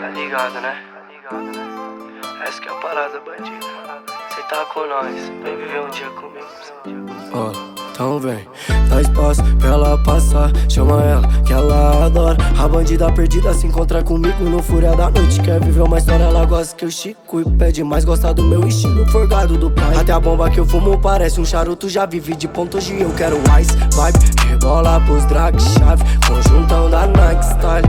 tá ligado, né? Essa que é a parada, bandida. Cê tá com nós, vem viver um dia comigo. Ó, oh, então vem, dá espaço pra ela passar. Chama ela, que ela adora. A bandida perdida se encontra comigo no Fúria da Noite. Quer viver uma história, ela gosta que eu chico. E pede mais, gosta do meu estilo forgado do pai. Até a bomba que eu fumo parece um charuto. Já vivi de ponto G, eu quero ice, vibe. Rebola pros drag chave, conjuntão da Nike Style.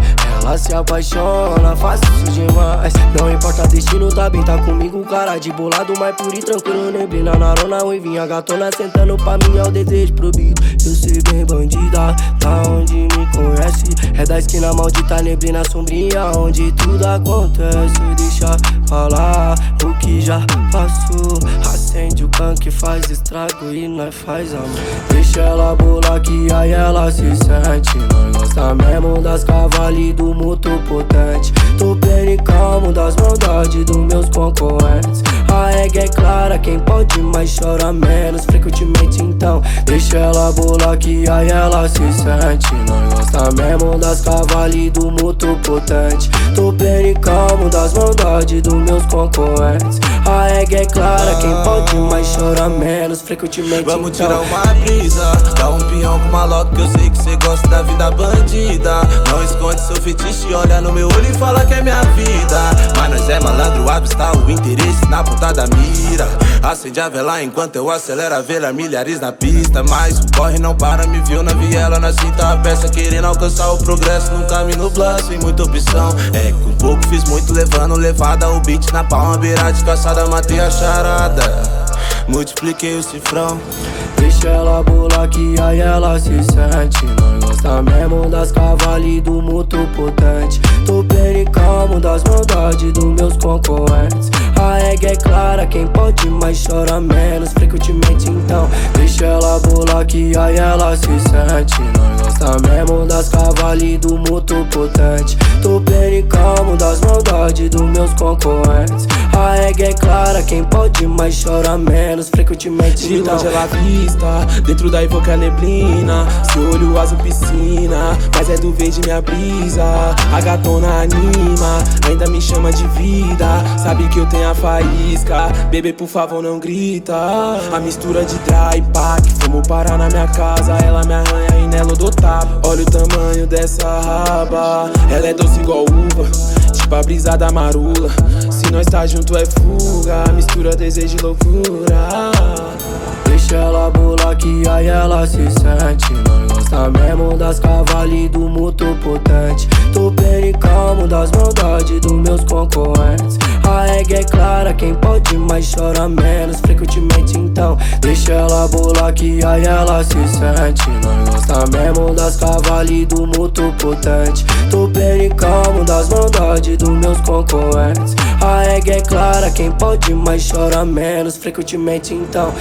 Se apaixona, fácil demais. Não importa destino, tá bem, tá comigo, cara de bolado, mas puro e tranquilo. Neblina na rona, ruivinha, gatona sentando pra mim é o desejo proibido. Eu sei bem bandida, tá onde me conhece. É da esquina maldita, neblina sombria, onde tudo acontece. Deixa falar o que já passou. Acende o que faz estrago e nós faz amor. Deixa ela bolar que aí ela se sente. Nós mesmo das cavalis do motor potente. Tô calmo das maldades dos meus concorrentes. A regra é clara, quem pode mais chora menos frequentemente então. Deixa ela bolar que aí ela se sente. Nós gosta mesmo das cavalis do motor potente. Tô bem calmo das maldades dos meus concorrentes. A regra é clara, quem pode mais chora menos frequentemente Vamos então. tirar uma brisa, dá um pinhão com maloca que eu sei que cê gosta da vida bandida. Não esconde seu fetiche, olha no meu olho e fala que é minha vida. Mas nós é malandro, avista o interesse na ponta da mira. Acende a vela enquanto eu acelero a vela, milhares na pista. Mas o corre não para, me viu na viela, na cinta a peça, querendo alcançar o progresso. No caminho blast, sem muita opção. É com pouco fiz muito, levando levada. O beat na palma, beira descansada, matei a charada. Multipliquei o cifrão. Deixa ela bolar que aí ela se sente. Nós gosta mesmo das cavalis do motor potente. Tô bem calmo das maldades dos meus concorrentes. A regra é clara, quem pode mais chora menos. Bolar que aí ela se sente. Nós gosta mesmo das cavalis do motor potente. Tô bem calmo das maldades dos meus concorrentes. É clara, quem pode mais chora menos frequentemente. De então. longe ela vista, dentro da evoca neblina Seu olho azul piscina, mas é do verde minha brisa. A gatona anima, ainda me chama de vida. Sabe que eu tenho a faísca, bebê por favor não grita. A mistura de dry pack, fomos parar na minha casa Ela me arranha e nela eu dou tapa. Olha o tamanho dessa raba, ela é doce igual uva Tipo a brisa da marula Se nós tá junto é fuga Mistura desejo e loucura Deixa ela bolar que aí ela se sente. Nós gosta mesmo das cavalis do motor potente. Tô bem calmo das maldades dos meus concorrentes. A regra é clara, quem pode mais chora menos frequentemente então. Deixa ela bolar que aí ela se sente. Nós gosta mesmo das cavalis do motor potente. Tô bem calmo das maldades dos meus concorrentes. A regra é clara, quem pode mais chora menos frequentemente então.